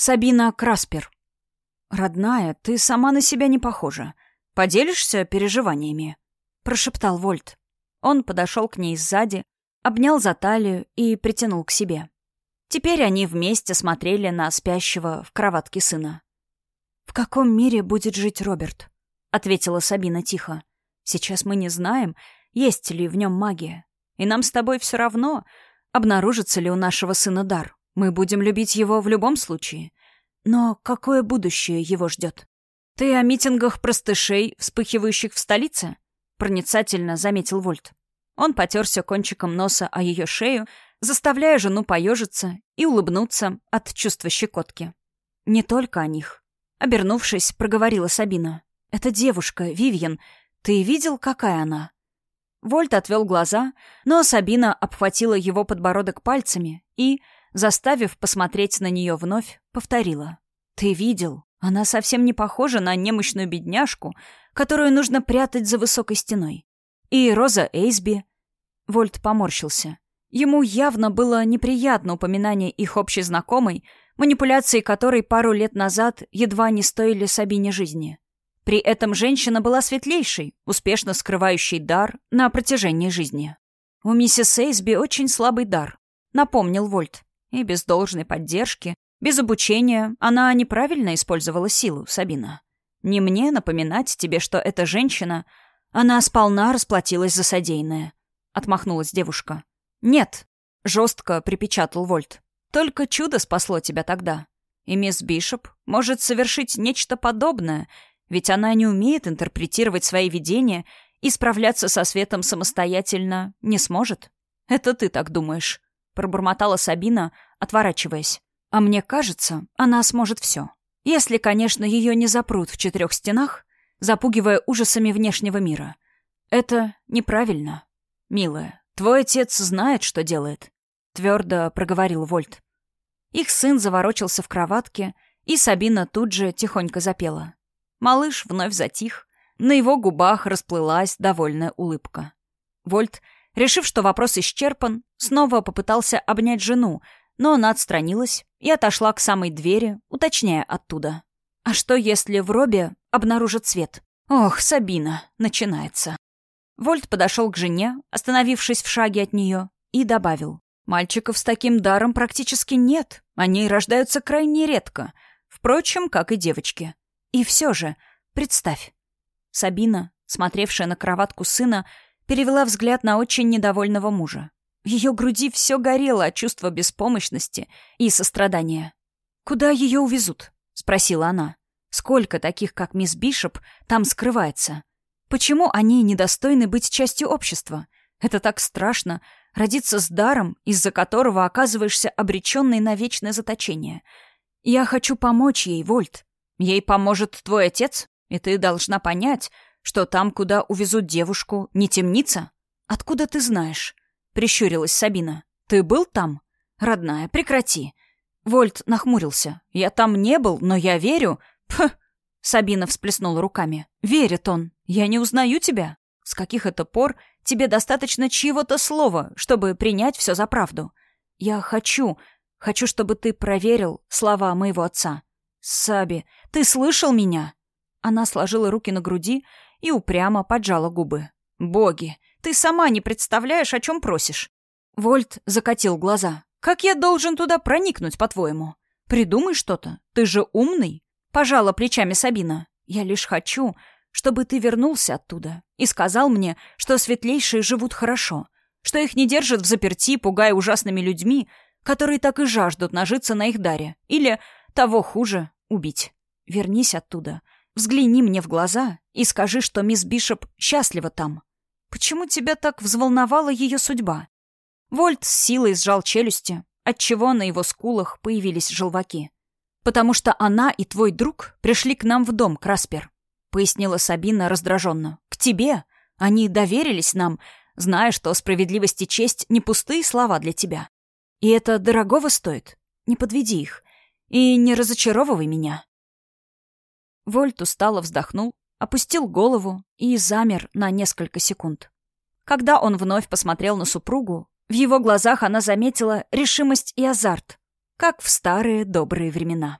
Сабина Краспер. «Родная, ты сама на себя не похожа. Поделишься переживаниями?» — прошептал Вольт. Он подошел к ней сзади, обнял за талию и притянул к себе. Теперь они вместе смотрели на спящего в кроватке сына. «В каком мире будет жить Роберт?» — ответила Сабина тихо. «Сейчас мы не знаем, есть ли в нем магия. И нам с тобой все равно, обнаружится ли у нашего сына дар. Мы будем любить его в любом случае. Но какое будущее его ждет? Ты о митингах простышей, вспыхивающих в столице? Проницательно заметил Вольт. Он потерся кончиком носа о ее шею, заставляя жену поежиться и улыбнуться от чувства щекотки. Не только о них. Обернувшись, проговорила Сабина. «Это девушка, Вивьен. Ты видел, какая она?» Вольт отвел глаза, но Сабина обхватила его подбородок пальцами и, заставив посмотреть на нее вновь, повторила. «Ты видел? Она совсем не похожа на немощную бедняжку, которую нужно прятать за высокой стеной. И Роза Эйсби...» Вольт поморщился. Ему явно было неприятно упоминание их общей знакомой, манипуляции которой пару лет назад едва не стоили Сабине жизни. При этом женщина была светлейшей, успешно скрывающей дар на протяжении жизни. «У миссис Эйсби очень слабый дар», — напомнил Вольт. «И без должной поддержки, без обучения она неправильно использовала силу, Сабина. Не мне напоминать тебе, что эта женщина, она сполна расплатилась за содеянное», — отмахнулась девушка. «Нет», — жестко припечатал Вольт. «Только чудо спасло тебя тогда. И мисс Бишоп может совершить нечто подобное, ведь она не умеет интерпретировать свои видения и справляться со светом самостоятельно не сможет. Это ты так думаешь, пробормотала Сабина, отворачиваясь. А мне кажется, она сможет все. Если, конечно, ее не запрут в четырех стенах, запугивая ужасами внешнего мира. Это неправильно. Милая, твой отец знает, что делает, твердо проговорил Вольт. Их сын заворочился в кроватке, и Сабина тут же тихонько запела. Малыш вновь затих. На его губах расплылась довольная улыбка. Вольт, решив, что вопрос исчерпан, снова попытался обнять жену, но она отстранилась и отошла к самой двери, уточняя оттуда. «А что, если в робе обнаружат свет?» «Ох, Сабина, начинается». Вольт подошел к жене, остановившись в шаге от нее, и добавил. «Мальчиков с таким даром практически нет. Они рождаются крайне редко. Впрочем, как и девочки. И все же, представь. Сабина, смотревшая на кроватку сына, перевела взгляд на очень недовольного мужа. В ее груди все горело от чувства беспомощности и сострадания. «Куда ее увезут?» — спросила она. «Сколько таких, как мисс Бишоп, там скрывается? Почему они недостойны быть частью общества? Это так страшно — родиться с даром, из-за которого оказываешься обреченной на вечное заточение. Я хочу помочь ей, Вольт. Ей поможет твой отец, и ты должна понять, что там, куда увезут девушку, не темница. Откуда ты знаешь? Прищурилась Сабина. Ты был там? Родная, прекрати. Вольт нахмурился. Я там не был, но я верю. Пх! Сабина всплеснула руками. Верит он. Я не узнаю тебя. С каких это пор тебе достаточно чьего-то слова, чтобы принять все за правду? Я хочу, хочу, чтобы ты проверил слова моего отца. «Саби, ты слышал меня?» Она сложила руки на груди и упрямо поджала губы. «Боги, ты сама не представляешь, о чем просишь». Вольт закатил глаза. «Как я должен туда проникнуть, по-твоему? Придумай что-то. Ты же умный». Пожала плечами Сабина. «Я лишь хочу, чтобы ты вернулся оттуда и сказал мне, что светлейшие живут хорошо, что их не держат в заперти, пугая ужасными людьми, которые так и жаждут нажиться на их даре, или того хуже — убить. Вернись оттуда. Взгляни мне в глаза и скажи, что мисс Бишоп счастлива там. Почему тебя так взволновала ее судьба? Вольт с силой сжал челюсти, отчего на его скулах появились желваки. «Потому что она и твой друг пришли к нам в дом, Краспер», — пояснила Сабина раздраженно. «К тебе. Они доверились нам, зная, что справедливость и честь — не пустые слова для тебя. И это дорогого стоит. Не подведи их. И не разочаровывай меня». Вольт устало вздохнул, опустил голову и замер на несколько секунд. Когда он вновь посмотрел на супругу, в его глазах она заметила решимость и азарт, как в старые добрые времена.